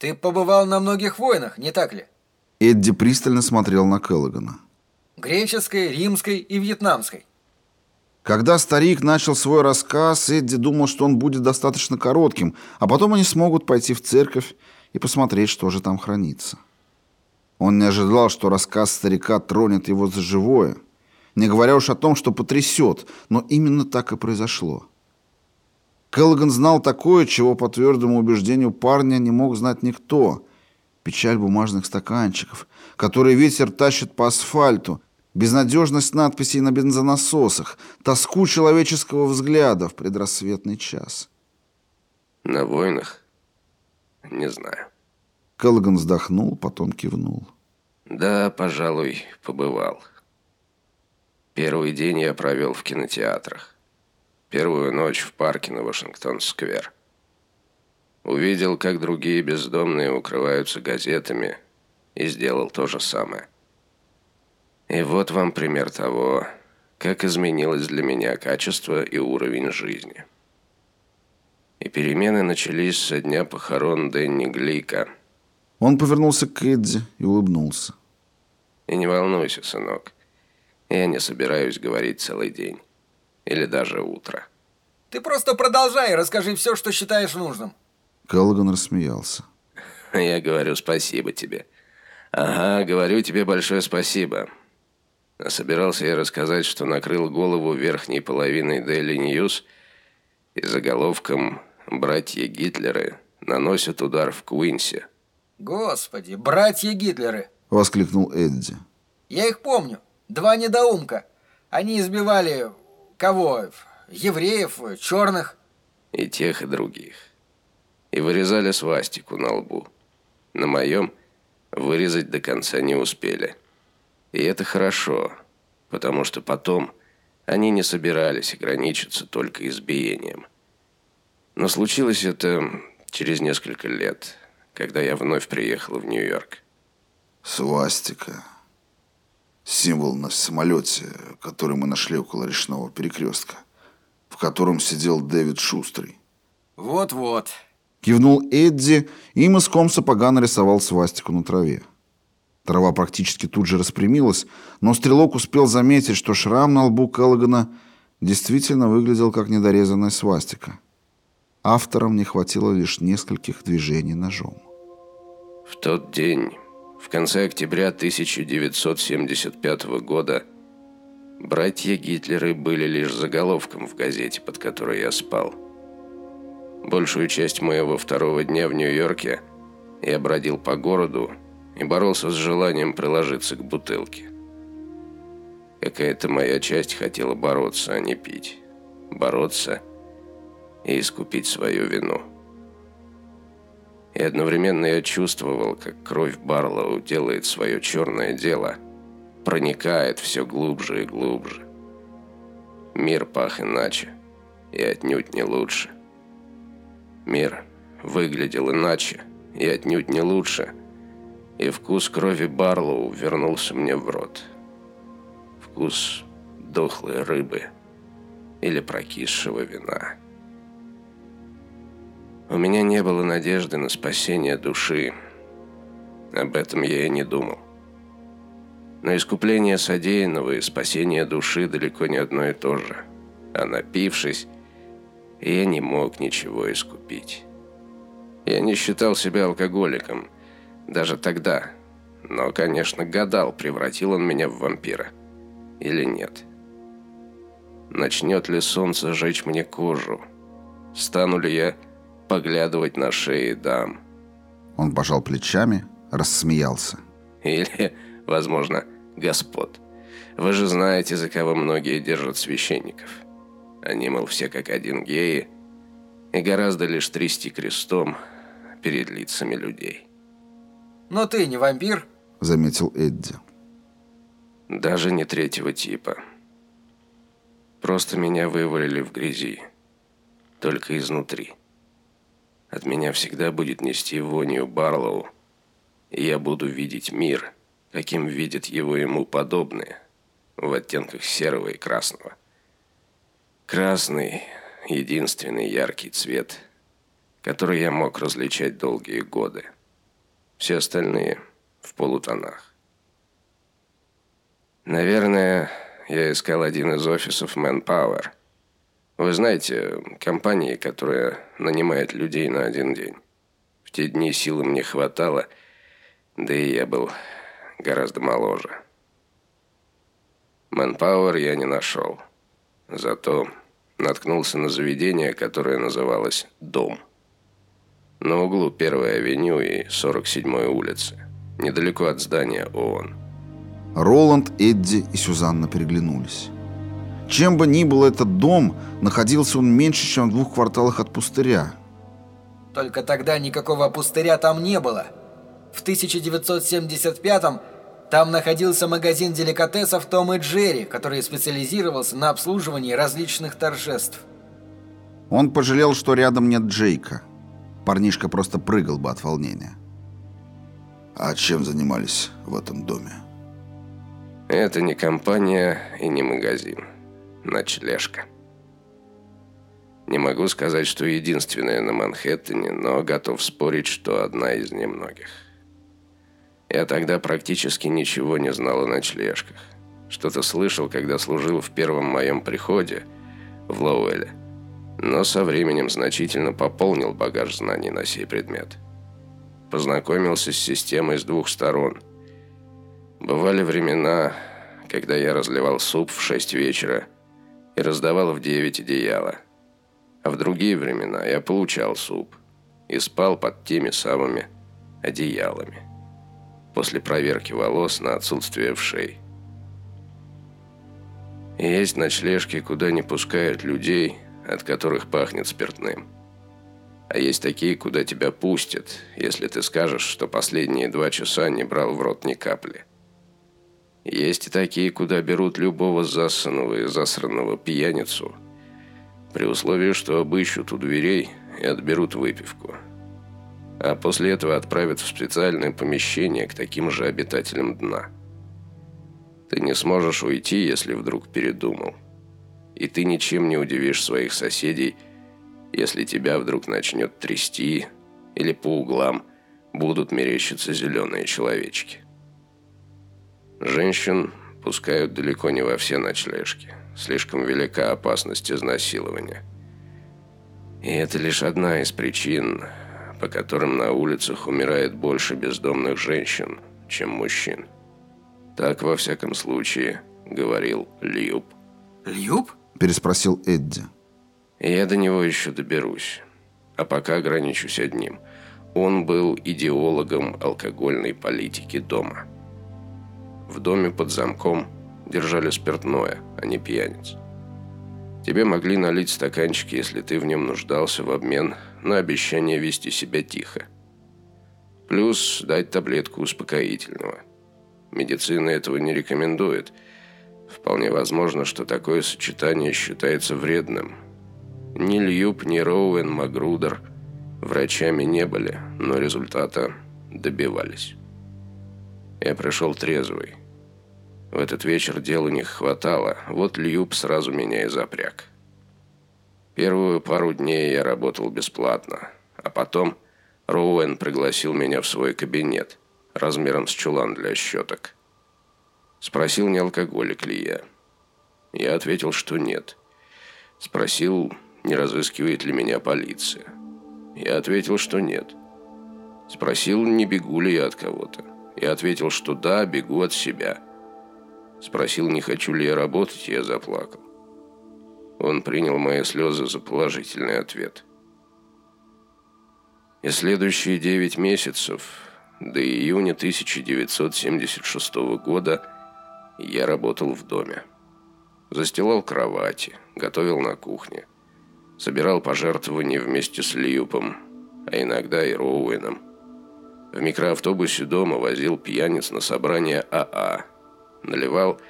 Ты побывал на многих войнах, не так ли? Эдди пристально смотрел на Келлогана. Греческой, римской и вьетнамской. Когда старик начал свой рассказ, Эдди думал, что он будет достаточно коротким, а потом они смогут пойти в церковь и посмотреть, что же там хранится. Он не ожидал, что рассказ старика тронет его за живое, не говоря уж о том, что потрясет, но именно так и произошло. Келлоган знал такое, чего по твердому убеждению парня не мог знать никто. Печаль бумажных стаканчиков, которые ветер тащит по асфальту, безнадежность надписей на бензонасосах, тоску человеческого взгляда в предрассветный час. На войнах? Не знаю. Келлоган вздохнул, потом кивнул. Да, пожалуй, побывал. Первый день я провел в кинотеатрах. Первую ночь в парке на Вашингтон-сквер. Увидел, как другие бездомные укрываются газетами, и сделал то же самое. И вот вам пример того, как изменилось для меня качество и уровень жизни. И перемены начались со дня похорон Дэнни Глика. Он повернулся к Эдди и улыбнулся. И не волнуйся, сынок. Я не собираюсь говорить целый день. Или даже утро. Ты просто продолжай и расскажи все, что считаешь нужным. Келлоган рассмеялся. Я говорю спасибо тебе. Ага, говорю тебе большое спасибо. А собирался я рассказать, что накрыл голову верхней половиной Daily News и заголовком «Братья Гитлеры наносят удар в Куинсе». Господи, братья Гитлеры! Воскликнул Эдди. Я их помню. Два недоумка. Они избивали... кого? Евреев, черных. И тех, и других. И вырезали свастику на лбу. На моем вырезать до конца не успели. И это хорошо, потому что потом они не собирались ограничиться только избиением. Но случилось это через несколько лет, когда я вновь приехал в Нью-Йорк. Свастика. Символ на самолете, который мы нашли около речного перекрестка в котором сидел Дэвид Шустрый. Вот-вот. Кивнул Эдди и мыском сапога нарисовал свастику на траве. Трава практически тут же распрямилась, но стрелок успел заметить, что шрам на лбу Келлогана действительно выглядел как недорезанная свастика. Авторам не хватило лишь нескольких движений ножом. В тот день, в конце октября 1975 года, Братья Гитлеры были лишь заголовком в газете, под которой я спал. Большую часть моего второго дня в Нью-Йорке я бродил по городу и боролся с желанием приложиться к бутылке. Какая-то моя часть хотела бороться, а не пить. Бороться и искупить свою вину. И одновременно я чувствовал, как кровь Барлоу делает свое черное дело – проникает все глубже и глубже. Мир пах иначе и отнюдь не лучше. Мир выглядел иначе и отнюдь не лучше, и вкус крови Барлоу вернулся мне в рот. Вкус дохлой рыбы или прокисшего вина. У меня не было надежды на спасение души. Об этом я и не думал. Но искупление содеянного и спасение души далеко не одно и то же. А напившись, я не мог ничего искупить. Я не считал себя алкоголиком, даже тогда. Но, конечно, гадал, превратил он меня в вампира или нет. Начнет ли солнце жечь мне кожу? Стану ли я поглядывать на шеи дам? Он пожал плечами, рассмеялся. Или возможно, господ. Вы же знаете, за кого многие держат священников. Они, мол, все как один геи, и гораздо лишь трясти крестом перед лицами людей. «Но ты не вампир», — заметил Эдди. «Даже не третьего типа. Просто меня вывалили в грязи. Только изнутри. От меня всегда будет нести вонью Барлоу, и я буду видеть мир» каким видят его ему подобные, в оттенках серого и красного. Красный – единственный яркий цвет, который я мог различать долгие годы. Все остальные в полутонах. Наверное, я искал один из офисов Manpower. Вы знаете, компании, которая нанимает людей на один день. В те дни силы мне хватало, да и я был гораздо моложе. Manpower я не нашел. Зато наткнулся на заведение, которое называлось «Дом». На углу 1 авеню и 47-й улицы, недалеко от здания ООН. Роланд, Эдди и Сюзанна переглянулись. Чем бы ни был этот дом, находился он меньше, чем в двух кварталах от пустыря. Только тогда никакого пустыря там не было. В 1975-м там находился магазин деликатесов Том и Джерри, который специализировался на обслуживании различных торжеств. Он пожалел, что рядом нет Джейка. Парнишка просто прыгал бы от волнения. А чем занимались в этом доме? Это не компания и не магазин. Ночлежка. Не могу сказать, что единственная на Манхэттене, но готов спорить, что одна из немногих. Я тогда практически ничего не знал о ночлежках. Что-то слышал, когда служил в первом моем приходе в Лоуэле. Но со временем значительно пополнил багаж знаний на сей предмет. Познакомился с системой с двух сторон. Бывали времена, когда я разливал суп в 6 вечера и раздавал в 9 одеяла. А в другие времена я получал суп и спал под теми самыми одеялами после проверки волос на отсутствие вшей. Есть ночлежки, куда не пускают людей, от которых пахнет спиртным. А есть такие, куда тебя пустят, если ты скажешь, что последние два часа не брал в рот ни капли. Есть и такие, куда берут любого засанного и засранного пьяницу, при условии, что обыщут у дверей и отберут выпивку – а после этого отправят в специальное помещение к таким же обитателям дна. Ты не сможешь уйти, если вдруг передумал. И ты ничем не удивишь своих соседей, если тебя вдруг начнет трясти или по углам будут мерещиться зеленые человечки. Женщин пускают далеко не во все ночлежки. Слишком велика опасность изнасилования. И это лишь одна из причин, по которым на улицах умирает больше бездомных женщин, чем мужчин. Так, во всяком случае, говорил Льюб. Льюб? Переспросил Эдди. Я до него еще доберусь. А пока ограничусь одним. Он был идеологом алкогольной политики дома. В доме под замком держали спиртное, а не пьяниц. Тебе могли налить стаканчик, если ты в нем нуждался в обмен на обещание вести себя тихо. Плюс дать таблетку успокоительного. Медицина этого не рекомендует. Вполне возможно, что такое сочетание считается вредным. Ни Льюб, ни Роуэн, Магрудер врачами не были, но результата добивались. Я пришел трезвый. В этот вечер дела не хватало, вот Льюб сразу меня и запряг. Первую пару дней я работал бесплатно, а потом Роуэн пригласил меня в свой кабинет размером с чулан для щеток. Спросил, не алкоголик ли я. Я ответил, что нет. Спросил, не разыскивает ли меня полиция. Я ответил, что нет. Спросил, не бегу ли я от кого-то. Я ответил, что да, бегу от себя. Спросил, не хочу ли я работать, я заплакал. Он принял мои слезы за положительный ответ. И следующие девять месяцев, до июня 1976 года, я работал в доме. Застилал кровати, готовил на кухне. Собирал пожертвования вместе с Льюпом, а иногда и Роуэном. В микроавтобусе дома возил пьяниц на собрание АА. Наливал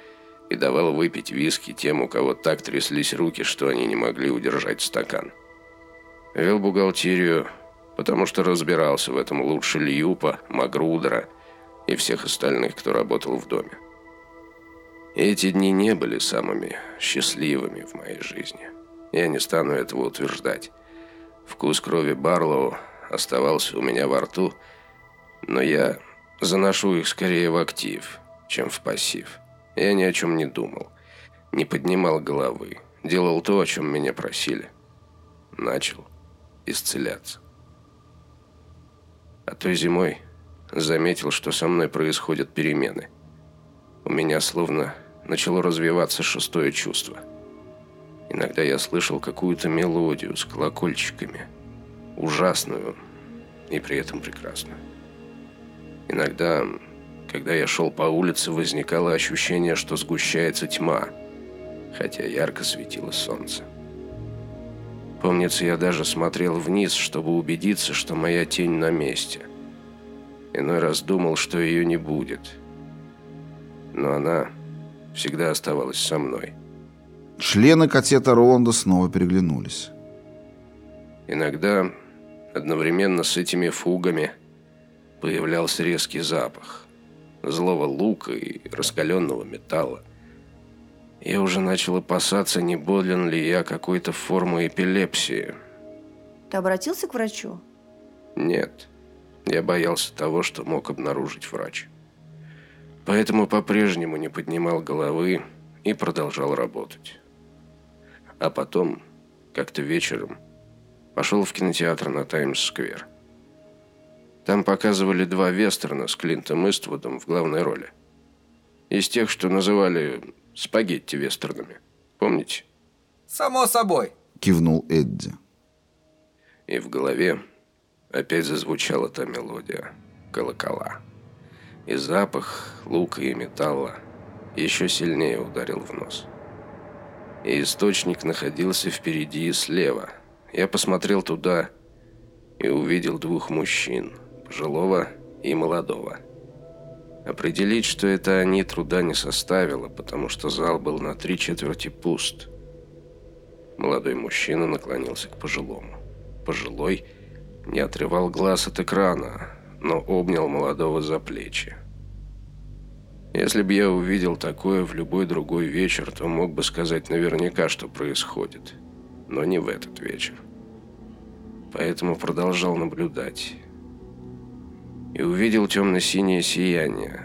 и давал выпить виски тем, у кого так тряслись руки, что они не могли удержать стакан. Вел бухгалтерию, потому что разбирался в этом лучше Льюпа, Магрудера и всех остальных, кто работал в доме. эти дни не были самыми счастливыми в моей жизни. Я не стану этого утверждать. Вкус крови Барлоу оставался у меня во рту, Но я заношу их скорее в актив, чем в пассив. Я ни о чем не думал, не поднимал головы, делал то, о чем меня просили. Начал исцеляться. А той зимой заметил, что со мной происходят перемены. У меня словно начало развиваться шестое чувство. Иногда я слышал какую-то мелодию с колокольчиками, ужасную и при этом прекрасную. Иногда, когда я шел по улице, возникало ощущение, что сгущается тьма, хотя ярко светило солнце. Помнится, я даже смотрел вниз, чтобы убедиться, что моя тень на месте. Иной раз думал, что ее не будет. Но она всегда оставалась со мной. Члены катета Роланда снова переглянулись. Иногда, одновременно с этими фугами, появлялся резкий запах злого лука и раскаленного металла. Я уже начал опасаться, не болен ли я какой-то формой эпилепсии. Ты обратился к врачу? Нет. Я боялся того, что мог обнаружить врач. Поэтому по-прежнему не поднимал головы и продолжал работать. А потом, как-то вечером, пошел в кинотеатр на Таймс-сквер. Там показывали два вестерна с Клинтом Иствудом в главной роли. Из тех, что называли спагетти-вестернами. Помните? Само собой. Кивнул Эдди. И в голове опять зазвучала та мелодия колокола. И запах лука и металла еще сильнее ударил в нос. И источник находился впереди и слева. Я посмотрел туда и увидел двух мужчин, пожилого и молодого. Определить, что это они, труда не составило, потому что зал был на три четверти пуст. Молодой мужчина наклонился к пожилому. Пожилой не отрывал глаз от экрана, но обнял молодого за плечи. Если бы я увидел такое в любой другой вечер, то мог бы сказать наверняка, что происходит. Но не в этот вечер. Поэтому продолжал наблюдать и увидел темно-синее сияние.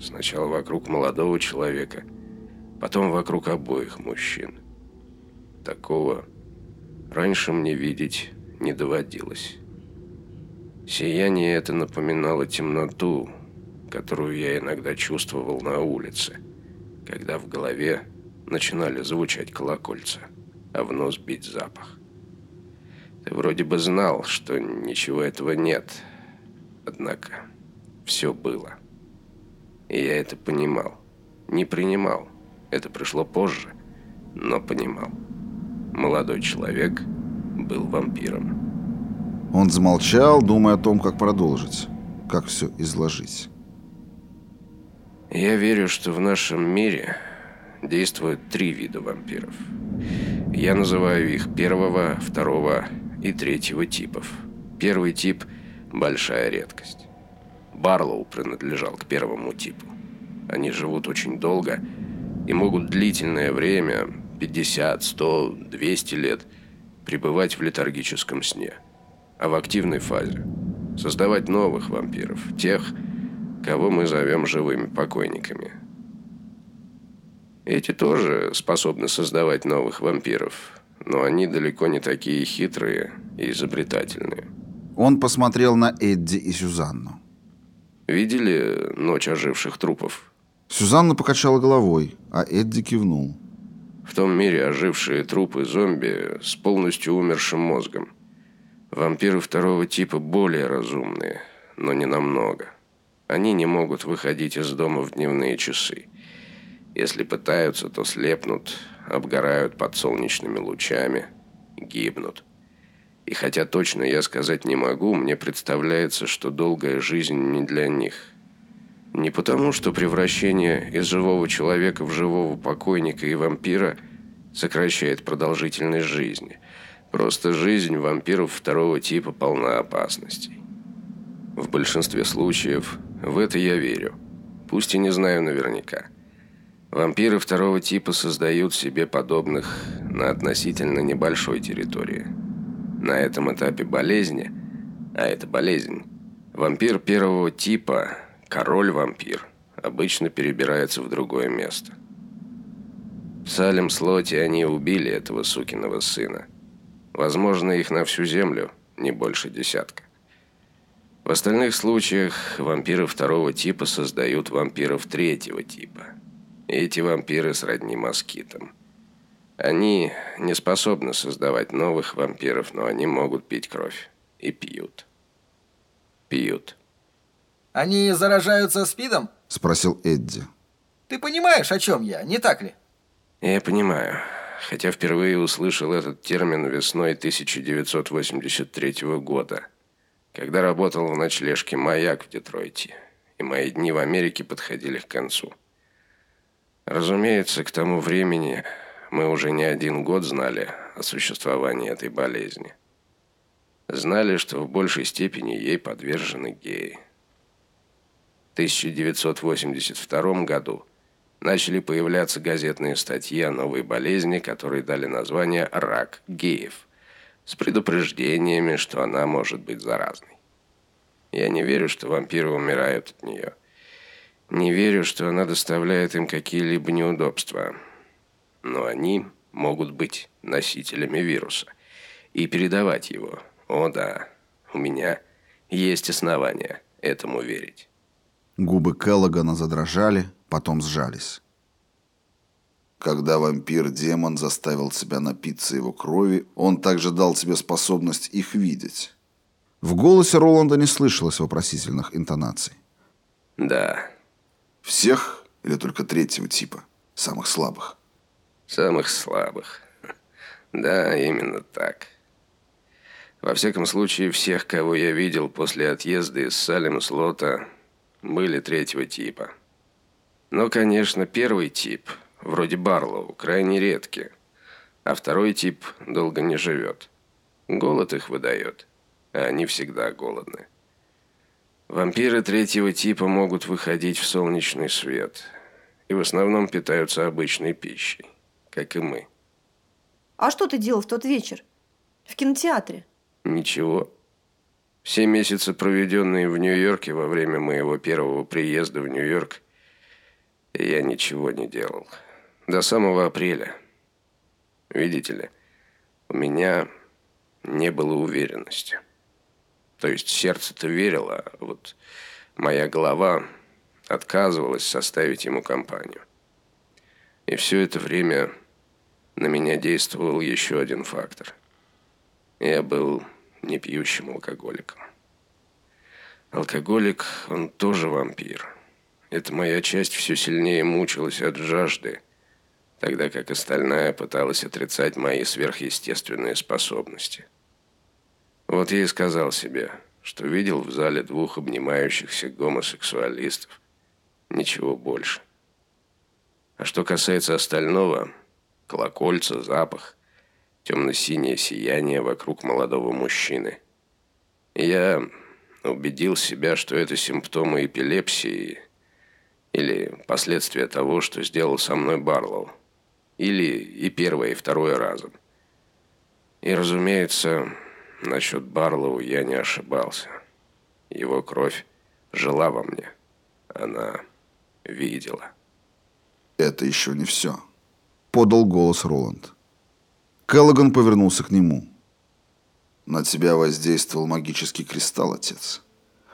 Сначала вокруг молодого человека, потом вокруг обоих мужчин. Такого раньше мне видеть не доводилось. Сияние это напоминало темноту, которую я иногда чувствовал на улице, когда в голове начинали звучать колокольца, а в нос бить запах. Ты вроде бы знал, что ничего этого нет, Однако все было. И я это понимал. Не принимал. Это пришло позже, но понимал. Молодой человек был вампиром. Он замолчал, думая о том, как продолжить, как все изложить. Я верю, что в нашем мире действуют три вида вампиров. Я называю их первого, второго и третьего типов. Первый тип – Большая редкость. Барлоу принадлежал к первому типу. Они живут очень долго и могут длительное время, 50, 100, 200 лет, пребывать в летаргическом сне, а в активной фазе создавать новых вампиров, тех, кого мы зовем живыми покойниками. Эти тоже способны создавать новых вампиров, но они далеко не такие хитрые и изобретательные. Он посмотрел на Эдди и Сюзанну. «Видели ночь оживших трупов?» Сюзанна покачала головой, а Эдди кивнул. «В том мире ожившие трупы зомби с полностью умершим мозгом. Вампиры второго типа более разумные, но не намного. Они не могут выходить из дома в дневные часы. Если пытаются, то слепнут, обгорают под солнечными лучами, гибнут. И хотя точно я сказать не могу, мне представляется, что долгая жизнь не для них. Не потому, что превращение из живого человека в живого покойника и вампира сокращает продолжительность жизни. Просто жизнь вампиров второго типа полна опасностей. В большинстве случаев в это я верю. Пусть и не знаю наверняка. Вампиры второго типа создают себе подобных на относительно небольшой территории – на этом этапе болезни, а это болезнь, Вампир первого типа, король-вампир, обычно перебирается в другое место. В Салем-Слоте они убили этого сукиного сына. Возможно, их на всю землю не больше десятка. В остальных случаях вампиры второго типа создают вампиров третьего типа. Эти вампиры сродни москитам. Они не способны создавать новых вампиров, но они могут пить кровь. И пьют. Пьют. Они заражаются СПИДом? Спросил Эдди. Ты понимаешь, о чем я, не так ли? Я понимаю. Хотя впервые услышал этот термин весной 1983 года, когда работал в ночлежке «Маяк» в Детройте, и мои дни в Америке подходили к концу. Разумеется, к тому времени мы уже не один год знали о существовании этой болезни. Знали, что в большей степени ей подвержены геи. В 1982 году начали появляться газетные статьи о новой болезни, которые дали название «рак геев», с предупреждениями, что она может быть заразной. Я не верю, что вампиры умирают от нее. Не верю, что она доставляет им какие-либо неудобства. Но они могут быть носителями вируса и передавать его. О да, у меня есть основания этому верить. Губы Келлогана задрожали, потом сжались. Когда вампир-демон заставил себя напиться его крови, он также дал тебе способность их видеть. В голосе Роланда не слышалось вопросительных интонаций. Да. Всех или только третьего типа, самых слабых? Самых слабых. Да, именно так. Во всяком случае, всех, кого я видел после отъезда из Салем-Слота, были третьего типа. Но, конечно, первый тип, вроде Барлоу, крайне редкий, а второй тип долго не живет. Голод их выдает, а они всегда голодны. Вампиры третьего типа могут выходить в солнечный свет и в основном питаются обычной пищей, как и мы. А что ты делал в тот вечер? В кинотеатре? Ничего. Все месяцы, проведенные в Нью-Йорке во время моего первого приезда в Нью-Йорк, я ничего не делал. До самого апреля. Видите ли, у меня не было уверенности. То есть сердце-то верило, а вот моя голова отказывалась составить ему компанию. И все это время на меня действовал еще один фактор. Я был не пьющим алкоголиком. Алкоголик, он тоже вампир. Эта моя часть все сильнее мучилась от жажды, тогда как остальная пыталась отрицать мои сверхъестественные способности. Вот я и сказал себе, что видел в зале двух обнимающихся гомосексуалистов. Ничего больше. А что касается остального, колокольца, запах, темно-синее сияние вокруг молодого мужчины. Я убедил себя, что это симптомы эпилепсии или последствия того, что сделал со мной Барлоу. Или и первое, и второе разом. И, разумеется, насчет Барлоу я не ошибался. Его кровь жила во мне. Она видела. «Это еще не все», — подал голос Роланд. Келлоган повернулся к нему. «На тебя воздействовал магический кристалл, отец.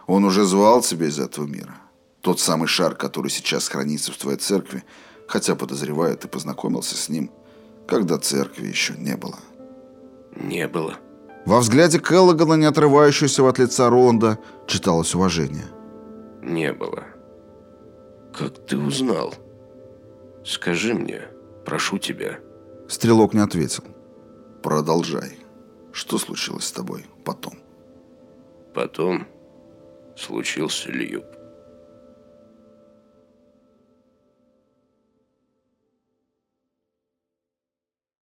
Он уже звал тебя из этого мира. Тот самый шар, который сейчас хранится в твоей церкви, хотя, подозреваю, ты познакомился с ним, когда церкви еще не было». «Не было». Во взгляде Келлогана, не отрывающегося от лица Роланда, читалось уважение. «Не было». «Как ты узнал? Скажи мне, прошу тебя». Стрелок не ответил. Продолжай. Что случилось с тобой потом? Потом случился Льюб.